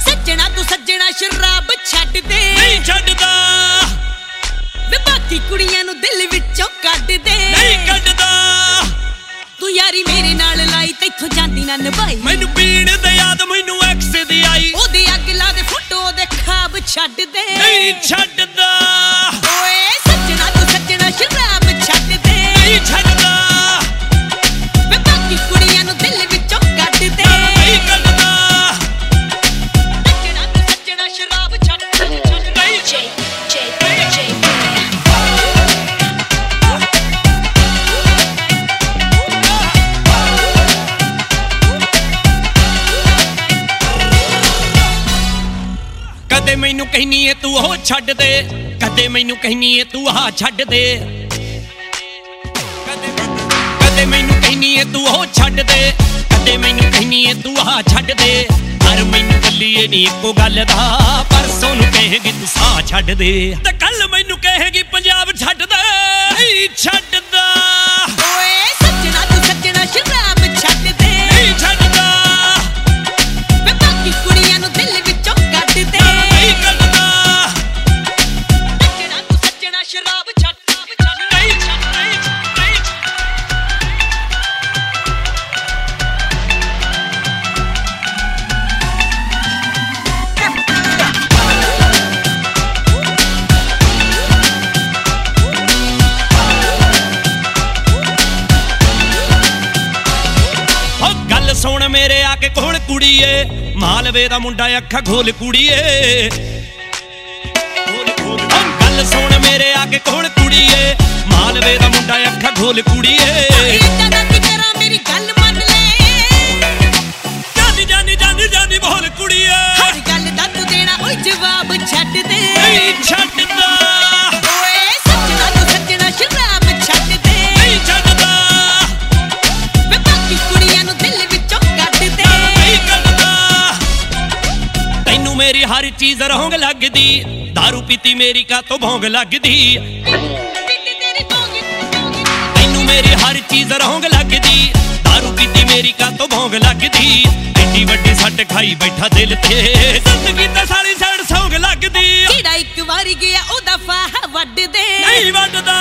ਸੱਜਣਾ ਕੁੜੀਆਂ ਨੂੰ ਦਿਲ ਵਿੱਚੋਂ ਕੱਢ ਦੇ। ਤੂੰ ਯਾਰੀ ਮੇਰੇ ਨਾਲ ਲਾਈ ਤੈਥੋਂ ਜਾਂਦੀ ਨਾ ਨਿਭਾਈ। ਮੈਨੂੰ ਪੀਣ ਦੇ ਯਾਦ ਮੈਨੂੰ ਅੱਗ ਲਾ ਦੇ ਫੋਟੋ ਦੇ ਖਾਬ ਛੱਡ ਦੇ। ਨਹੀਂ ਛੱਡ ਕਦੇ ਮੈਨੂੰ ਕਹਿਨੀ ਏ ਤੂੰ ਉਹ ਛੱਡ ਦੇ। ਕਦੇ ਮੈਨੂੰ ਕਹਿਨੀ ਏ ਤੂੰ ਆਹ ਛੱਡ ਦੇ। ਕਦੇ ਮੈਨੂੰ ਕਹਿਨੀ ਏ ਤੂੰ ਉਹ ਛੱਡ ਦੇ। ਕਦੇ ਮੈਨੂੰ ਕਹਿਨੀ ਏ ਤੂੰ ਆਹ ਛੱਡ ਦੇ। ਪਰ ਮੈਨੂੰ ਕੱਲੀਏ ਨਹੀਂ ਇੱਕੋ ਗੱਲ ਦਾ। ਪਰਸੋਂ ਨੂੰ ਕਹੇਗੀ ਤੂੰ ਸਾਹ ਛੱਡ ਦੇ। ਤੇ ਕੱਲ ਮੈਨੂੰ ਕਹੇਗੀ, ਪੰਜਾਬ ਛੱਡ ਦੇ ਨਹੀਂ ਕੇ ਕੋਲ ਕੁੜੀਏ, ਮਾਲਵੇ ਦਾ ਮੁੰਡਾ ਅੱਖਾਂ ਖੋਲ ਕੁੜੀਏ। ਗੱਲ ਸੁਣ ਮੇਰੇ ਆ ਕੇ ਕੋਲ ਕੁੜੀਏ, ਮਾਲਵੇ ਦਾ ਮੁੰਡਾ ਅੱਖਾਂ ਖੋਲ ਕੁੜੀਏ। ਮੇਰੀ ਹਰ ਚੀਜ਼ ਰੋਂਗ ਲੱਗਦੀ। ਦਾਰੂ ਪੀਤੀ ਮੇਰੀ ਕਾ ਤੋਂ ਭੋਂਗ ਲੱਗਦੀ। ਤੈਨੂੰ ਮੇਰੀ ਹਰ ਚੀਜ਼ ਰੋਂਗ ਲੱਗਦੀ। दारू ਪੀਤੀ ਮੇਰੀ ਕਾ ਤੋਂ ਭੋਂਗ ਲੱਗਦੀ। ਏਡੀ ਵੱਡੀ ਸੱਟ ਖਾਈ ਬੈਠਾ ਦਿਲ ਤੇ। ਜ਼ਿੰਦਗੀ ਤੇ ਸਾਲੀ ਸੜ ਸੌਂਗ ਲੱਗਦੀ। ਜਿਹੜਾ ਇੱਕ ਵਾਰੀ ਗਿਆ ਉਹ ਦਫਾ ਵੱਢ ਨਹੀਂ ਵੱਡਦਾ